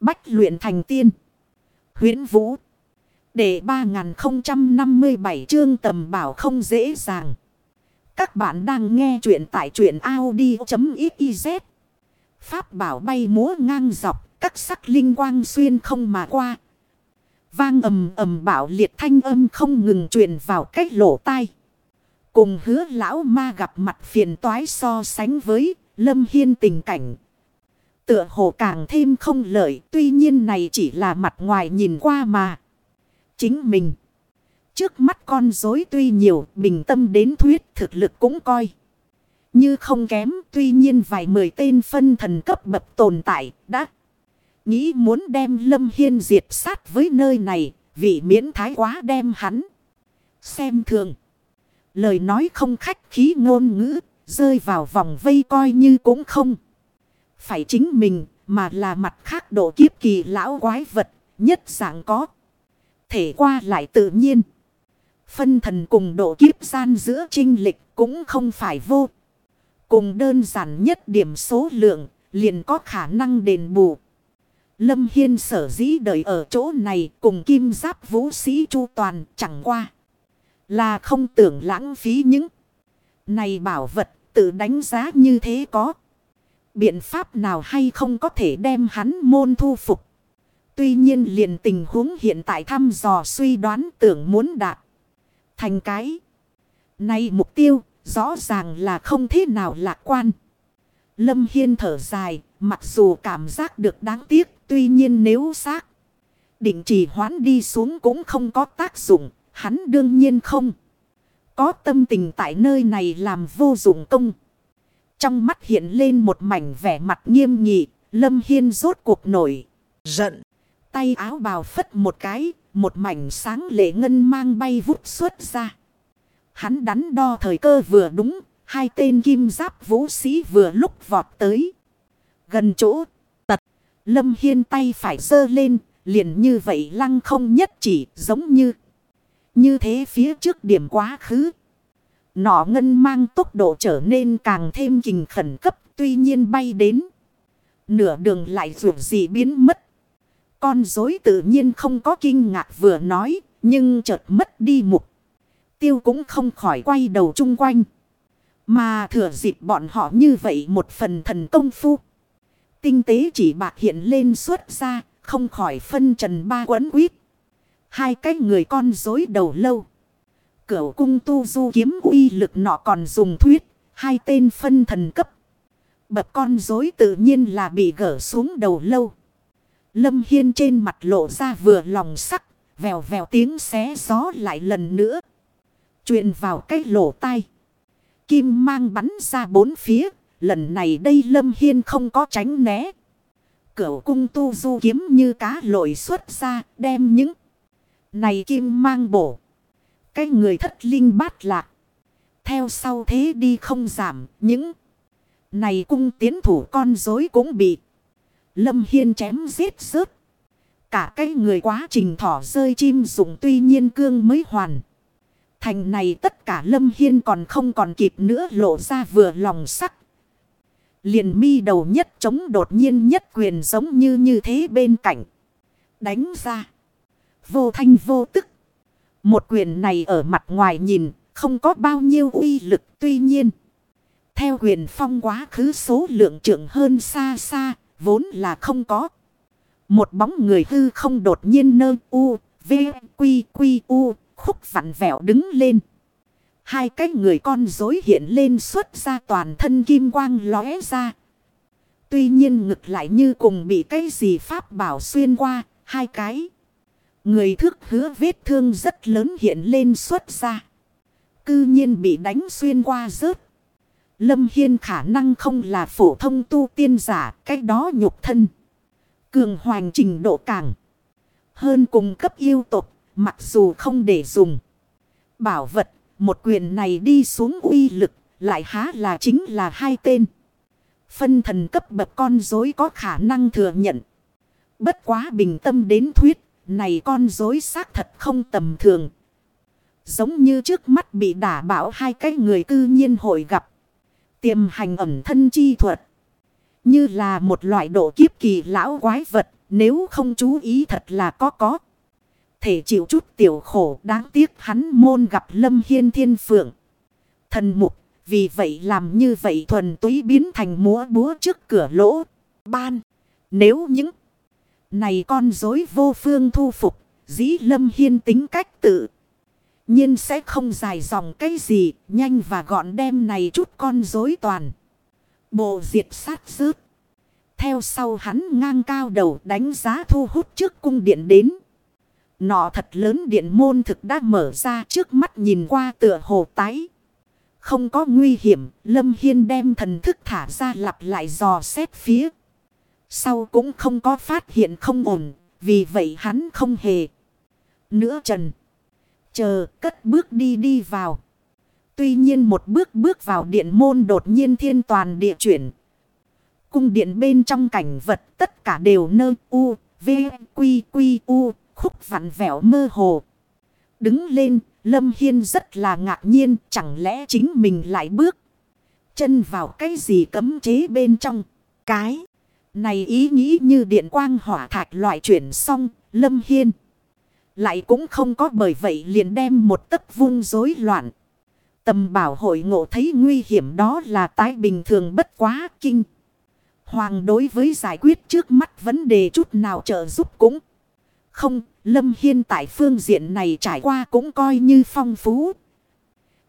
Bách luyện thành tiên. huyễn Vũ. Để 3057 chương tầm bảo không dễ dàng. Các bạn đang nghe truyện tại truyện Audi.xyz. Pháp bảo bay múa ngang dọc. Các sắc linh quang xuyên không mà qua. Vang ầm ầm bảo liệt thanh âm không ngừng truyền vào cách lỗ tai. Cùng hứa lão ma gặp mặt phiền toái so sánh với lâm hiên tình cảnh. Tựa hồ càng thêm không lợi, tuy nhiên này chỉ là mặt ngoài nhìn qua mà. Chính mình. Trước mắt con dối tuy nhiều, bình tâm đến thuyết thực lực cũng coi. Như không kém, tuy nhiên vài mười tên phân thần cấp bậc tồn tại đã. Nghĩ muốn đem Lâm Hiên diệt sát với nơi này vì miễn thái quá đem hắn. Xem thường. Lời nói không khách khí ngôn ngữ, rơi vào vòng vây coi như cũng không. Phải chính mình, mà là mặt khác độ kiếp kỳ lão quái vật, nhất dạng có. Thể qua lại tự nhiên. Phân thần cùng độ kiếp gian giữa trinh lịch cũng không phải vô. Cùng đơn giản nhất điểm số lượng, liền có khả năng đền bù. Lâm Hiên sở dĩ đợi ở chỗ này cùng kim giáp vũ sĩ chu toàn chẳng qua. Là không tưởng lãng phí những này bảo vật tự đánh giá như thế có. Biện pháp nào hay không có thể đem hắn môn thu phục. Tuy nhiên liền tình huống hiện tại thăm dò suy đoán tưởng muốn đạt. Thành cái. Này mục tiêu, rõ ràng là không thế nào lạc quan. Lâm Hiên thở dài, mặc dù cảm giác được đáng tiếc, tuy nhiên nếu xác. Định chỉ hoán đi xuống cũng không có tác dụng. Hắn đương nhiên không. Có tâm tình tại nơi này làm vô dụng công. Trong mắt hiện lên một mảnh vẻ mặt nghiêm nghị. Lâm Hiên rốt cuộc nổi. Giận. Tay áo bào phất một cái. Một mảnh sáng lệ ngân mang bay vút xuất ra. Hắn đắn đo thời cơ vừa đúng. Hai tên kim giáp vũ sĩ vừa lúc vọt tới. Gần chỗ. Tật. Lâm Hiên tay phải giơ lên. Liền như vậy lăng không nhất chỉ giống như. Như thế phía trước điểm quá khứ. Nọ ngân mang tốc độ trở nên càng thêm kình khẩn cấp, tuy nhiên bay đến. Nửa đường lại dù gì biến mất. Con dối tự nhiên không có kinh ngạc vừa nói, nhưng chợt mất đi mục. Tiêu cũng không khỏi quay đầu chung quanh. Mà thừa dịp bọn họ như vậy một phần thần công phu. Tinh tế chỉ bạc hiện lên xuất ra, không khỏi phân trần ba quấn quýt. Hai cái người con dối đầu lâu. Cửu cung tu du kiếm uy lực nọ còn dùng thuyết. Hai tên phân thần cấp. Bập con dối tự nhiên là bị gỡ xuống đầu lâu. Lâm Hiên trên mặt lộ ra vừa lòng sắc. Vèo vèo tiếng xé gió lại lần nữa. truyền vào cái lỗ tai. Kim mang bắn ra bốn phía. Lần này đây Lâm Hiên không có tránh né. Cửu cung tu du kiếm như cá lội xuất ra, đem những này kim mang bổ. Cái người thất linh bát lạc. Theo sau thế đi không giảm. Những này cung tiến thủ con dối cũng bị. Lâm Hiên chém giết rớt. Cả cái người quá trình thỏ rơi chim dụng tuy nhiên cương mới hoàn. Thành này tất cả Lâm Hiên còn không còn kịp nữa lộ ra vừa lòng sắc. Liền mi đầu nhất chống đột nhiên nhất quyền giống như như thế bên cạnh. Đánh ra. Vô thanh vô tức. Một quyền này ở mặt ngoài nhìn không có bao nhiêu uy lực tuy nhiên. Theo quyền phong quá khứ số lượng trưởng hơn xa xa vốn là không có. Một bóng người hư không đột nhiên nơ u, v, quy, quy, u, khúc vặn vẹo đứng lên. Hai cái người con dối hiện lên xuất ra toàn thân kim quang lóe ra. Tuy nhiên ngực lại như cùng bị cái gì pháp bảo xuyên qua, hai cái. Người thức hứa vết thương rất lớn hiện lên xuất ra. Cư nhiên bị đánh xuyên qua rớt. Lâm Hiên khả năng không là phổ thông tu tiên giả, cái đó nhục thân. Cường hoành trình độ càng. Hơn cùng cấp yêu tục, mặc dù không để dùng. Bảo vật, một quyền này đi xuống uy lực, lại há là chính là hai tên. Phân thần cấp bậc con dối có khả năng thừa nhận. Bất quá bình tâm đến thuyết, này con dối xác thật không tầm thường. Giống như trước mắt bị đả bảo hai cái người cư nhiên hội gặp. Tiềm hành ẩm thân chi thuật. Như là một loại độ kiếp kỳ lão quái vật. nếu không chú ý thật là có có. Thể chịu chút tiểu khổ đáng tiếc hắn môn gặp Lâm Hiên Thiên Phượng. Thần mục, vì vậy làm như vậy thuần túy biến thành múa búa trước cửa lỗ. Ban, nếu những này con dối vô phương thu phục, dĩ Lâm Hiên tính cách tự nhiên sẽ không dài dòng cái gì, nhanh và gọn đem này chút con dối toàn. Bộ diệt sát rớt. Theo sau hắn ngang cao đầu đánh giá thu hút trước cung điện đến. Nọ thật lớn điện môn thực đã mở ra trước mắt nhìn qua tựa hồ tái. Không có nguy hiểm, Lâm Hiên đem thần thức thả ra lặp lại dò xét phía. Sau cũng không có phát hiện không ổn, vì vậy hắn không hề. Nữa trần. Chờ cất bước đi đi vào. Tuy nhiên một bước bước vào điện môn đột nhiên thiên toàn địa chuyển. Cung điện bên trong cảnh vật tất cả đều nơ u, v, quy, quy, u, khúc vặn vẹo mơ hồ. Đứng lên, Lâm Hiên rất là ngạc nhiên, chẳng lẽ chính mình lại bước chân vào cái gì cấm chế bên trong. Cái này ý nghĩ như điện quang hỏa thạch loại chuyển xong, Lâm Hiên. Lại cũng không có bởi vậy liền đem một tấc vung rối loạn. Tầm bảo hội ngộ thấy nguy hiểm đó là tái bình thường bất quá kinh. Hoàng đối với giải quyết trước mắt vấn đề chút nào trợ giúp cũng không. Lâm Hiên tại phương diện này trải qua cũng coi như phong phú.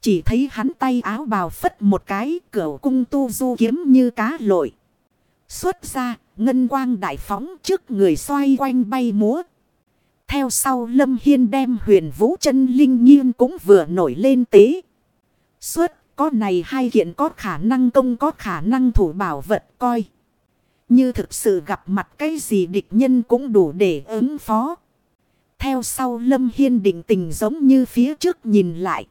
Chỉ thấy hắn tay áo bào phất một cái cửa cung tu du kiếm như cá lội. Xuất ra, ngân quang đại phóng trước người xoay quanh bay múa. Theo sau Lâm Hiên đem huyền vũ chân linh nhiên cũng vừa nổi lên tế. xuất có này hai kiện có khả năng công có khả năng thủ bảo vật coi. Như thực sự gặp mặt cái gì địch nhân cũng đủ để ứng phó. Theo sau Lâm Hiên định tình giống như phía trước nhìn lại.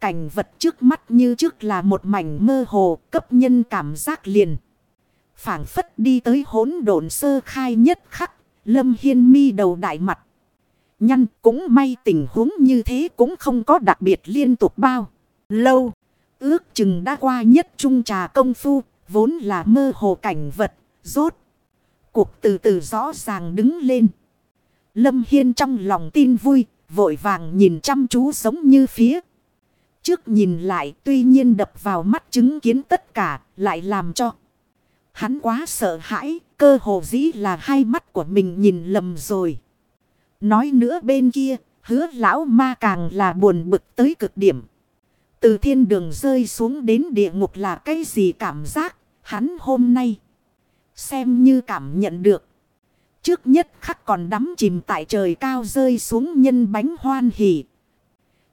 Cảnh vật trước mắt như trước là một mảnh mơ hồ cấp nhân cảm giác liền phảng phất đi tới hỗn độn sơ khai nhất khắc. Lâm Hiên mi đầu đại mặt. Nhăn cũng may tình huống như thế cũng không có đặc biệt liên tục bao. Lâu. Ước chừng đã qua nhất trung trà công phu. Vốn là mơ hồ cảnh vật. Rốt. Cuộc từ từ rõ ràng đứng lên. Lâm Hiên trong lòng tin vui. Vội vàng nhìn chăm chú giống như phía. Trước nhìn lại, tuy nhiên đập vào mắt chứng kiến tất cả. Lại làm cho. Hắn quá sợ hãi. Cơ hồ dĩ là hai mắt của mình nhìn lầm rồi. Nói nữa bên kia, hứa lão ma càng là buồn bực tới cực điểm. Từ thiên đường rơi xuống đến địa ngục là cái gì cảm giác, hắn hôm nay. Xem như cảm nhận được. Trước nhất khắc còn đắm chìm tại trời cao rơi xuống nhân bánh hoan hỉ.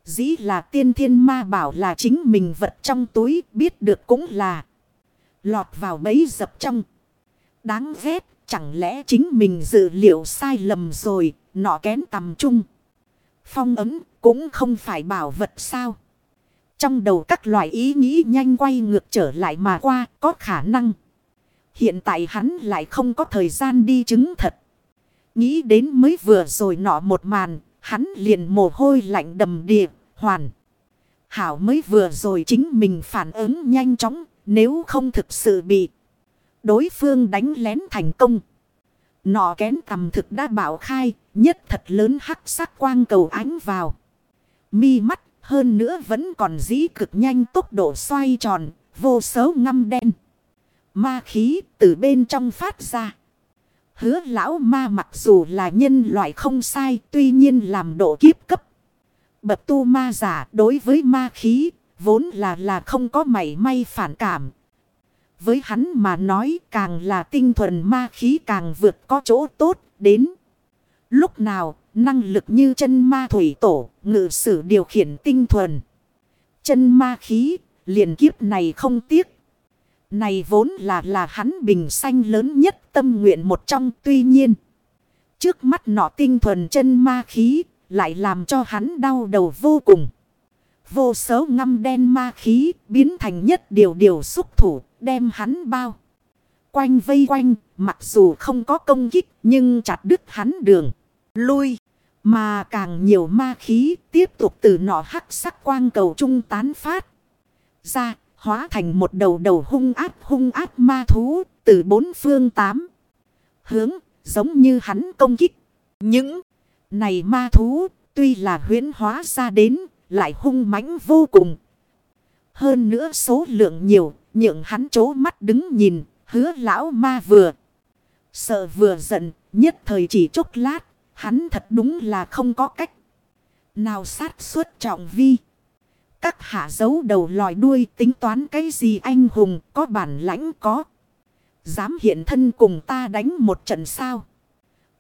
Dĩ là tiên thiên ma bảo là chính mình vật trong túi biết được cũng là. Lọt vào bẫy dập trong. Đáng ghét chẳng lẽ chính mình dự liệu sai lầm rồi nọ kén tầm trung. Phong ấm cũng không phải bảo vật sao. Trong đầu các loại ý nghĩ nhanh quay ngược trở lại mà qua có khả năng. Hiện tại hắn lại không có thời gian đi chứng thật. Nghĩ đến mới vừa rồi nọ một màn, hắn liền mồ hôi lạnh đầm địa hoàn. Hảo mới vừa rồi chính mình phản ứng nhanh chóng, nếu không thực sự bị đối phương đánh lén thành công. Nọ kén tầm thực đã bảo khai, nhất thật lớn hắc sắc quang cầu ánh vào. Mi mắt hơn nữa vẫn còn dĩ cực nhanh tốc độ xoay tròn, vô số ngâm đen. Ma khí từ bên trong phát ra. Hứa lão ma mặc dù là nhân loại không sai tuy nhiên làm độ kiếp cấp. Bập tu ma giả đối với ma khí vốn là là không có mảy may phản cảm. Với hắn mà nói càng là tinh thuần ma khí càng vượt có chỗ tốt đến. Lúc nào, năng lực như chân ma thủy tổ, ngự sử điều khiển tinh thuần. Chân ma khí, liền kiếp này không tiếc. Này vốn là là hắn bình sanh lớn nhất tâm nguyện một trong tuy nhiên. Trước mắt nọ tinh thuần chân ma khí, lại làm cho hắn đau đầu vô cùng. Vô số ngâm đen ma khí biến thành nhất điều điều xúc thủ, đem hắn bao. Quanh vây quanh, mặc dù không có công kích, nhưng chặt đứt hắn đường. Lui mà càng nhiều ma khí tiếp tục từ nọ hắc sắc quang cầu trung tán phát. Ra, hóa thành một đầu đầu hung áp hung áp ma thú từ bốn phương tám. Hướng, giống như hắn công kích. Những này ma thú tuy là huyễn hóa ra đến lại hung mãnh vô cùng. Hơn nữa số lượng nhiều, nhượng hắn chố mắt đứng nhìn, hứa lão ma vừa. Sợ vừa giận, nhất thời chỉ chốc lát, hắn thật đúng là không có cách. Nào sát suốt trọng vi. Các hạ giấu đầu lòi đuôi tính toán cái gì anh hùng có bản lãnh có. Dám hiện thân cùng ta đánh một trận sao.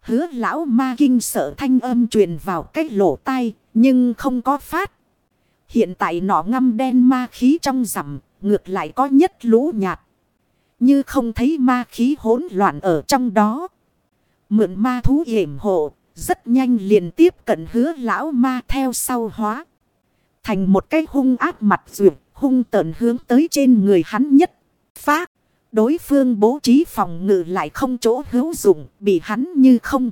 Hứa lão ma kinh sợ thanh âm truyền vào cái lỗ tai, nhưng không có phát. Hiện tại nọ ngâm đen ma khí trong rằm ngược lại có nhất lũ nhạt. Như không thấy ma khí hỗn loạn ở trong đó. Mượn ma thú hiểm hộ rất nhanh liền tiếp cận hứa lão ma theo sau hóa. Thành một cái hung ác mặt rượu, hung tợn hướng tới trên người hắn nhất. Phát, đối phương bố trí phòng ngự lại không chỗ hữu dụng, bị hắn như không.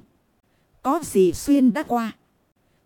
Có gì xuyên đã qua.